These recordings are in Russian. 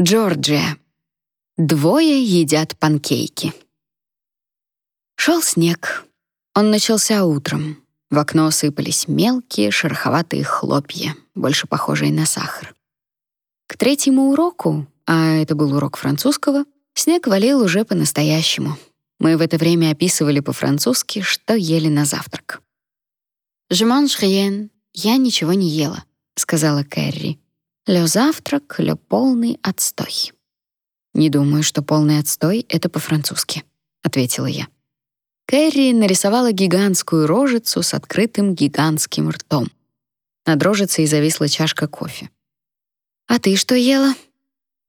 Джорджия. Двое едят панкейки. Шел снег. Он начался утром. В окно сыпались мелкие шероховатые хлопья, больше похожие на сахар. К третьему уроку, а это был урок французского, снег валил уже по-настоящему. Мы в это время описывали по-французски, что ели на завтрак. «Je mange rien», «Я ничего не ела», — сказала Кэрри. «Лё завтрак, лё полный отстой». «Не думаю, что полный отстой — это по-французски», — ответила я. Кэрри нарисовала гигантскую рожицу с открытым гигантским ртом. Над рожицей зависла чашка кофе. «А ты что ела?»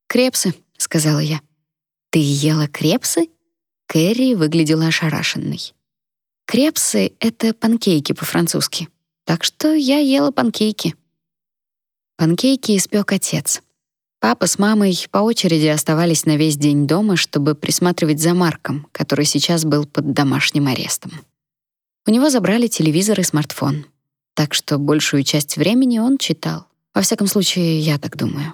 «Крепсы», — сказала я. «Ты ела крепсы?» Кэрри выглядела ошарашенной. «Крепсы — это панкейки по-французски. Так что я ела панкейки». Панкейки испек отец. Папа с мамой по очереди оставались на весь день дома, чтобы присматривать за Марком, который сейчас был под домашним арестом. У него забрали телевизор и смартфон. Так что большую часть времени он читал. Во всяком случае, я так думаю.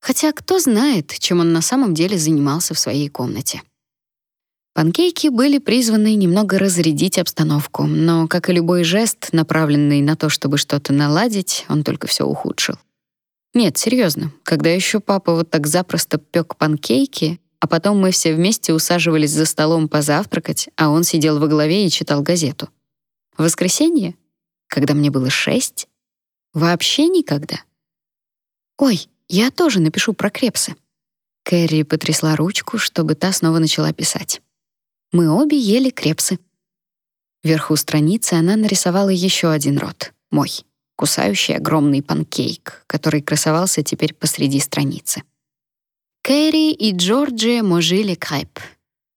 Хотя кто знает, чем он на самом деле занимался в своей комнате. Панкейки были призваны немного разрядить обстановку, но, как и любой жест, направленный на то, чтобы что-то наладить, он только все ухудшил. Нет, серьезно, когда еще папа вот так запросто пек панкейки, а потом мы все вместе усаживались за столом позавтракать, а он сидел во главе и читал газету. В воскресенье? Когда мне было шесть? Вообще никогда. Ой, я тоже напишу про крепсы. Кэрри потрясла ручку, чтобы та снова начала писать. Мы обе ели крепсы. Вверху страницы она нарисовала еще один рот, мой кусающий огромный панкейк, который красовался теперь посреди страницы. Кэрри и Джорджия можили креп.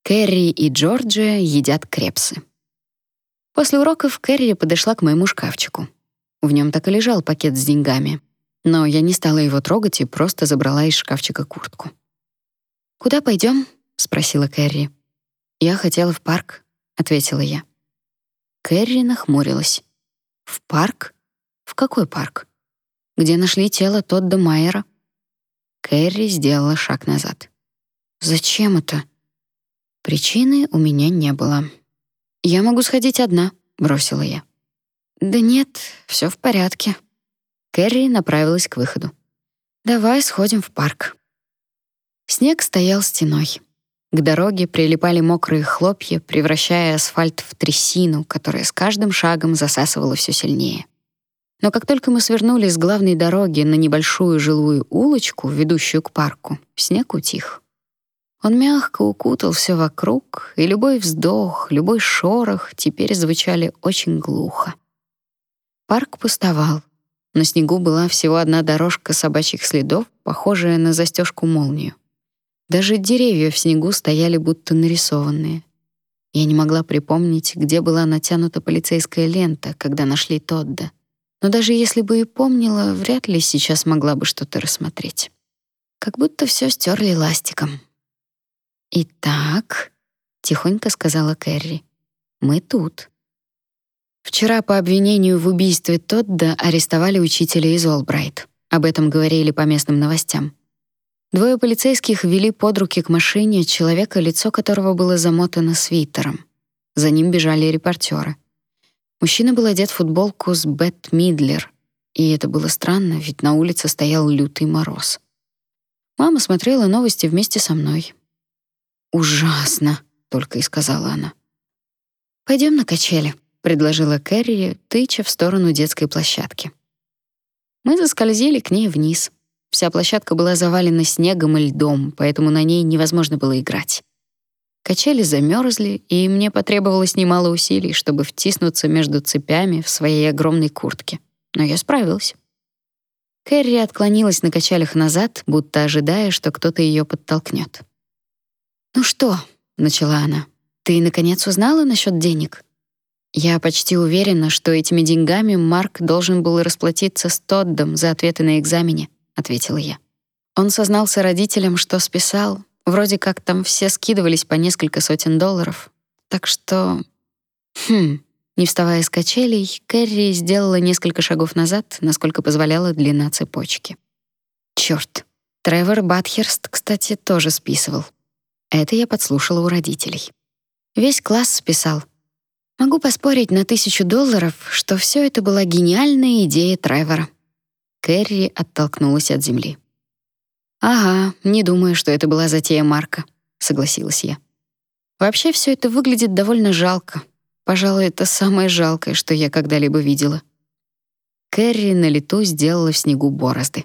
Кэрри и Джорджия едят крепсы. После уроков Кэрри подошла к моему шкафчику. В нем так и лежал пакет с деньгами. Но я не стала его трогать и просто забрала из шкафчика куртку. «Куда пойдем? спросила Кэрри. «Я хотела в парк», — ответила я. Кэрри нахмурилась. «В парк? В какой парк? Где нашли тело Тодда Майера? Кэрри сделала шаг назад. Зачем это? Причины у меня не было. Я могу сходить одна, бросила я. Да нет, все в порядке. Кэрри направилась к выходу. Давай сходим в парк. Снег стоял стеной. К дороге прилипали мокрые хлопья, превращая асфальт в трясину, которая с каждым шагом засасывала все сильнее. Но как только мы свернули с главной дороги на небольшую жилую улочку, ведущую к парку, снег утих. Он мягко укутал все вокруг, и любой вздох, любой шорох теперь звучали очень глухо. Парк пустовал. На снегу была всего одна дорожка собачьих следов, похожая на застежку молнию. Даже деревья в снегу стояли будто нарисованные. Я не могла припомнить, где была натянута полицейская лента, когда нашли Тодда но даже если бы и помнила, вряд ли сейчас могла бы что-то рассмотреть. Как будто все стерли ластиком. «Итак», — тихонько сказала Кэрри, — «мы тут». Вчера по обвинению в убийстве Тодда арестовали учителя из Олбрайт. Об этом говорили по местным новостям. Двое полицейских вели под руки к машине человека, лицо которого было замотано свитером. За ним бежали репортеры. Мужчина был одет в футболку с Бет Мидлер, и это было странно, ведь на улице стоял лютый мороз. Мама смотрела новости вместе со мной. «Ужасно», — только и сказала она. Пойдем на качели», — предложила Кэрри, тыча в сторону детской площадки. Мы заскользили к ней вниз. Вся площадка была завалена снегом и льдом, поэтому на ней невозможно было играть. Качели замерзли, и мне потребовалось немало усилий, чтобы втиснуться между цепями в своей огромной куртке. Но я справилась. Кэрри отклонилась на качелях назад, будто ожидая, что кто-то ее подтолкнет. «Ну что?» — начала она. «Ты, наконец, узнала насчет денег?» Я почти уверена, что этими деньгами Марк должен был расплатиться с Тоддом за ответы на экзамене, ответила я. Он сознался родителям, что списал, Вроде как там все скидывались по несколько сотен долларов. Так что... Хм... Не вставая с качелей, Кэрри сделала несколько шагов назад, насколько позволяла длина цепочки. Чёрт. Тревор Батхерст, кстати, тоже списывал. Это я подслушала у родителей. Весь класс списал. Могу поспорить на тысячу долларов, что все это была гениальная идея Тревора. Кэрри оттолкнулась от земли. «Ага, не думаю, что это была затея Марка», — согласилась я. «Вообще все это выглядит довольно жалко. Пожалуй, это самое жалкое, что я когда-либо видела». Кэрри на лету сделала в снегу борозды.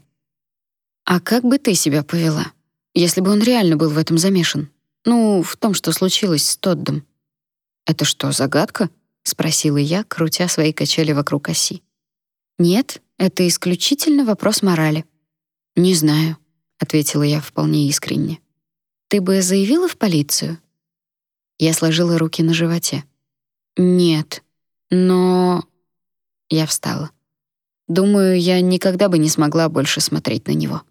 «А как бы ты себя повела, если бы он реально был в этом замешан? Ну, в том, что случилось с Тоддом?» «Это что, загадка?» — спросила я, крутя свои качели вокруг оси. «Нет, это исключительно вопрос морали». «Не знаю ответила я вполне искренне. Ты бы заявила в полицию? Я сложила руки на животе. Нет. Но я встала. Думаю, я никогда бы не смогла больше смотреть на него.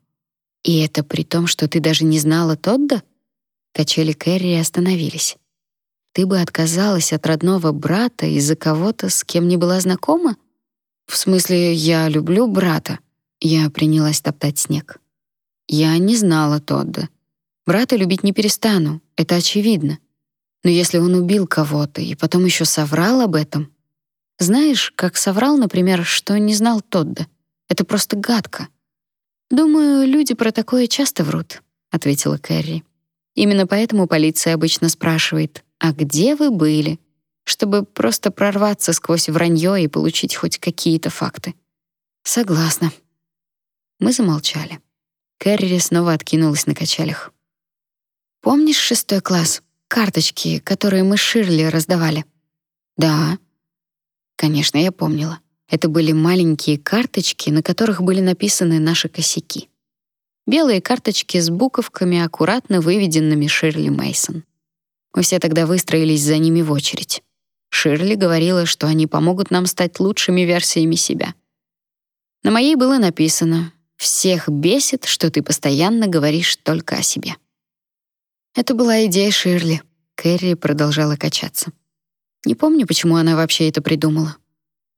И это при том, что ты даже не знала Тодда? Качели Кэрри остановились. Ты бы отказалась от родного брата из-за кого-то, с кем не была знакома? В смысле, я люблю брата. Я принялась топтать снег. Я не знала Тодда. Брата любить не перестану, это очевидно. Но если он убил кого-то и потом еще соврал об этом... Знаешь, как соврал, например, что не знал Тодда. Это просто гадко. «Думаю, люди про такое часто врут», — ответила Кэрри. «Именно поэтому полиция обычно спрашивает, а где вы были?» чтобы просто прорваться сквозь вранье и получить хоть какие-то факты. Согласна. Мы замолчали. Кэрри снова откинулась на качелях. «Помнишь шестой класс? Карточки, которые мы Ширли раздавали?» «Да». Конечно, я помнила. Это были маленькие карточки, на которых были написаны наши косяки. Белые карточки с буковками, аккуратно выведенными Ширли Мейсон. Мы все тогда выстроились за ними в очередь. Ширли говорила, что они помогут нам стать лучшими версиями себя. На моей было написано всех бесит, что ты постоянно говоришь только о себе. Это была идея Ширли. Кэрри продолжала качаться. Не помню, почему она вообще это придумала.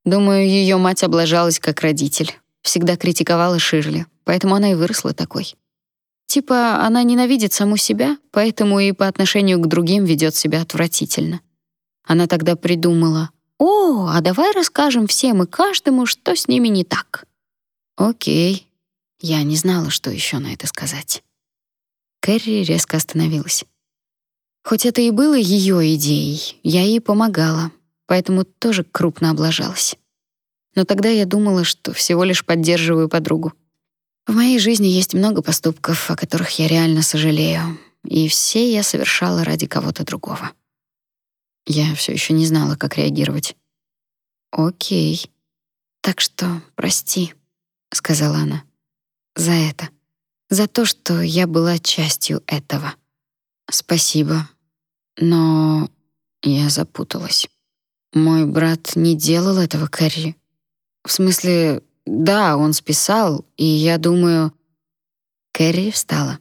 Думаю, ее мать облажалась как родитель. Всегда критиковала Ширли, поэтому она и выросла такой. Типа, она ненавидит саму себя, поэтому и по отношению к другим ведет себя отвратительно. Она тогда придумала, «О, а давай расскажем всем и каждому, что с ними не так». «Окей», я не знала, что еще на это сказать. Кэрри резко остановилась. Хоть это и было ее идеей, я ей помогала, поэтому тоже крупно облажалась. Но тогда я думала, что всего лишь поддерживаю подругу. В моей жизни есть много поступков, о которых я реально сожалею, и все я совершала ради кого-то другого. Я все еще не знала, как реагировать. «Окей. Так что прости», — сказала она за это. За то, что я была частью этого. Спасибо. Но я запуталась. Мой брат не делал этого, Кэрри. В смысле, да, он списал, и я думаю... Кэрри встала.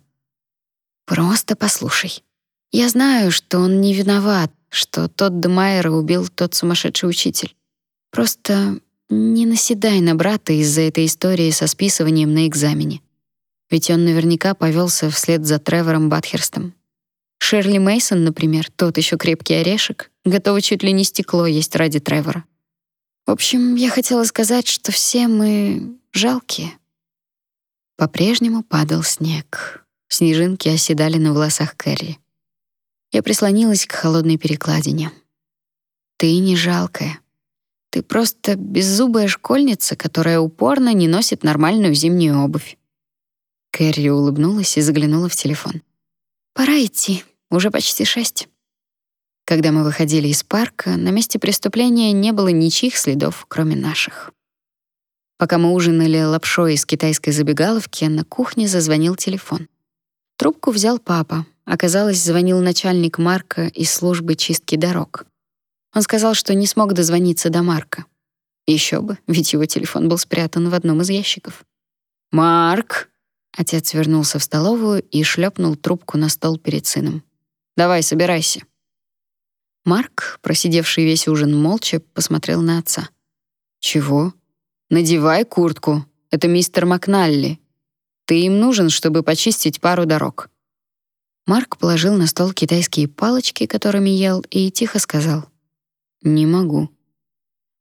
Просто послушай. Я знаю, что он не виноват, что тот Демайера убил тот сумасшедший учитель. Просто не наседай на брата из-за этой истории со списыванием на экзамене. Ведь он наверняка повелся вслед за Тревором Батхерстом. Шерли Мейсон, например, тот еще крепкий орешек, готова чуть ли не стекло есть ради Тревора. В общем, я хотела сказать, что все мы жалкие. По-прежнему падал снег. Снежинки оседали на волосах Кэрри. Я прислонилась к холодной перекладине. Ты не жалкая. Ты просто беззубая школьница, которая упорно не носит нормальную зимнюю обувь. Кэрри улыбнулась и заглянула в телефон. Пора идти, уже почти шесть. Когда мы выходили из парка, на месте преступления не было ничьих следов, кроме наших. Пока мы ужинали лапшой из китайской забегаловки, на кухне зазвонил телефон. Трубку взял папа. Оказалось, звонил начальник Марка из службы чистки дорог. Он сказал, что не смог дозвониться до Марка. Еще бы, ведь его телефон был спрятан в одном из ящиков. «Марк!» Отец вернулся в столовую и шлепнул трубку на стол перед сыном. «Давай, собирайся». Марк, просидевший весь ужин молча, посмотрел на отца. «Чего? Надевай куртку. Это мистер Макналли». Ты им нужен, чтобы почистить пару дорог». Марк положил на стол китайские палочки, которыми ел, и тихо сказал. «Не могу».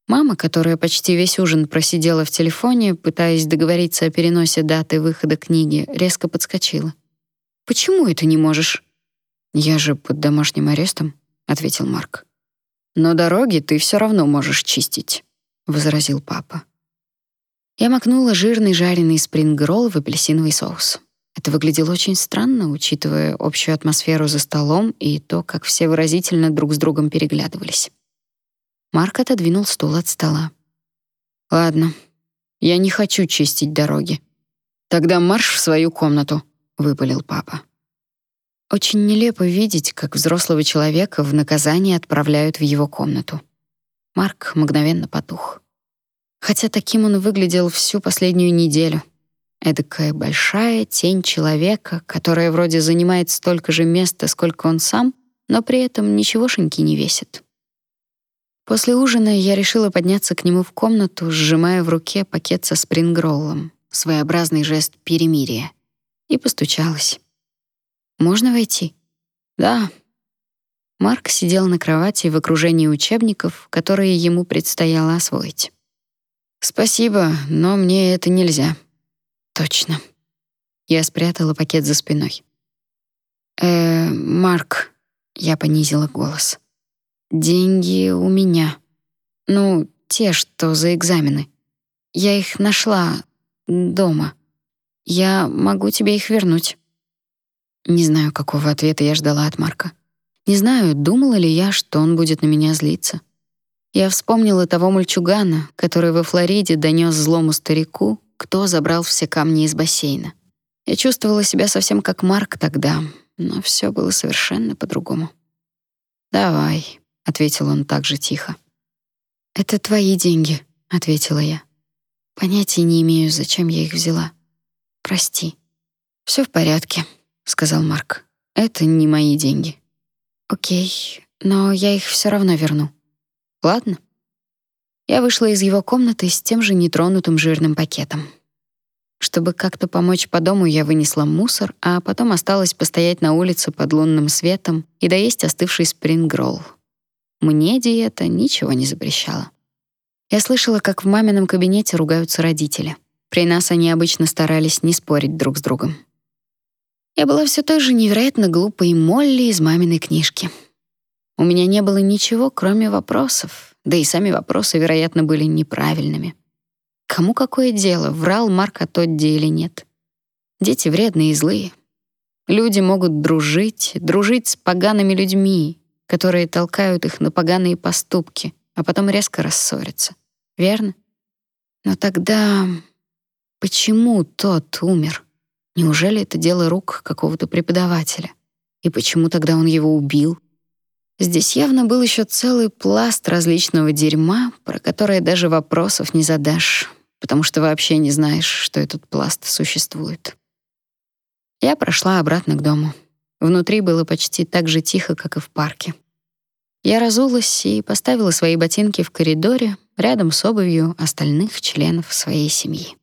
Мама, которая почти весь ужин просидела в телефоне, пытаясь договориться о переносе даты выхода книги, резко подскочила. «Почему это не можешь?» «Я же под домашним арестом», — ответил Марк. «Но дороги ты все равно можешь чистить», — возразил папа. Я макнула жирный жареный спрингролл в апельсиновый соус. Это выглядело очень странно, учитывая общую атмосферу за столом и то, как все выразительно друг с другом переглядывались. Марк отодвинул стул от стола. «Ладно, я не хочу чистить дороги. Тогда марш в свою комнату», — выпалил папа. Очень нелепо видеть, как взрослого человека в наказание отправляют в его комнату. Марк мгновенно потух. Хотя таким он выглядел всю последнюю неделю. Эдакая большая тень человека, которая вроде занимает столько же места, сколько он сам, но при этом ничегошеньки не весит. После ужина я решила подняться к нему в комнату, сжимая в руке пакет со спрингроллом, своеобразный жест перемирия, и постучалась. «Можно войти?» «Да». Марк сидел на кровати в окружении учебников, которые ему предстояло освоить. «Спасибо, но мне это нельзя». «Точно». Я спрятала пакет за спиной. «Э, Марк», — я понизила голос. Деньги у меня. Ну, те, что за экзамены. Я их нашла дома. Я могу тебе их вернуть. Не знаю, какого ответа я ждала от Марка. Не знаю, думала ли я, что он будет на меня злиться. Я вспомнила того мальчугана, который во Флориде донес злому старику, кто забрал все камни из бассейна. Я чувствовала себя совсем как Марк тогда, но все было совершенно по-другому. «Давай», ответил он также тихо. Это твои деньги, ответила я. Понятия не имею, зачем я их взяла. Прости. Все в порядке, сказал Марк. Это не мои деньги. О'кей, но я их все равно верну. Ладно. Я вышла из его комнаты с тем же нетронутым жирным пакетом. Чтобы как-то помочь по дому, я вынесла мусор, а потом осталась постоять на улице под лунным светом и доесть остывший спрингролл. Мне диета ничего не запрещала. Я слышала, как в мамином кабинете ругаются родители. При нас они обычно старались не спорить друг с другом. Я была все той же невероятно глупой Молли из маминой книжки. У меня не было ничего, кроме вопросов, да и сами вопросы, вероятно, были неправильными. Кому какое дело, врал Марк о Тодди или нет? Дети вредные и злые. Люди могут дружить, дружить с погаными людьми, которые толкают их на поганые поступки, а потом резко рассорятся. Верно? Но тогда почему тот умер? Неужели это дело рук какого-то преподавателя? И почему тогда он его убил? Здесь явно был еще целый пласт различного дерьма, про которое даже вопросов не задашь, потому что вообще не знаешь, что этот пласт существует. Я прошла обратно к дому. Внутри было почти так же тихо, как и в парке. Я разулась и поставила свои ботинки в коридоре рядом с обувью остальных членов своей семьи.